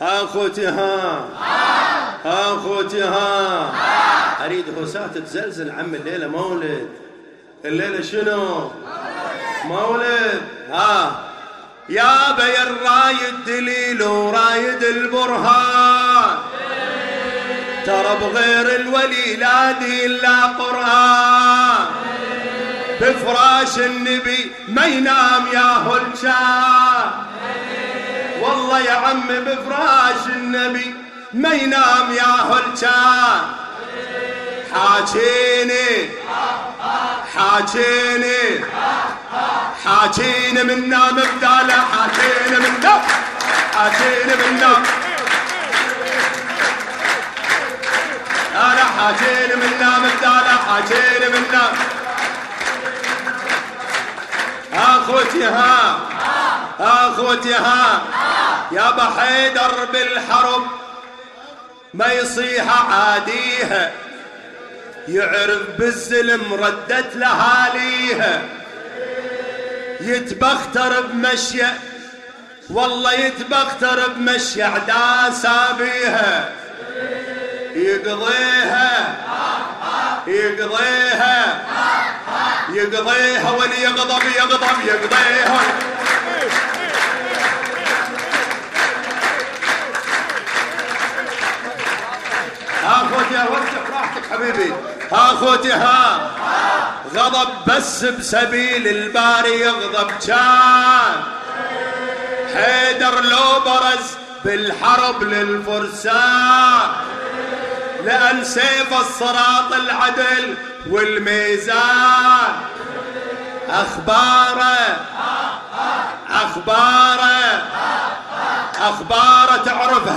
اخوتي ها. اخوتي ها. أريد هوسات تزلزل عم الليلة مولد. الليلة شنو؟ مولد. ها. يا بي الرايد دليل ورايد البرهان. ترى بغير الولي لا دين لا قرآن. بفراش النبي ما ينام يا هلشان. والله يا عم بفراش النبي ما ينام يا هلشان حاجيني حاجيني حاجيني منا مبدالة حاجيني منا حاجيني منا. أنا حاجيني منا مبدالة حاجيني منا. آخوتي ها آخوتي ها. يا بحيدر بالحرب ما يصيح عاديها يعرف بالزلم ردت لهاليها يتبختر بمشية والله يتبختر بمشي عداسة بيها يقضيها يقضيها يقضيها واللي يغضب يغضب يقضيها. أخوتي اوسع راحتك حبيبي. أخوتي ها. غضب بس بسبيل الباري يغضب كان حيدر لو برز بالحرب للفرسان. لأن سيف الصراط العدل والميزان. أخباره أخباره أخباره تعرف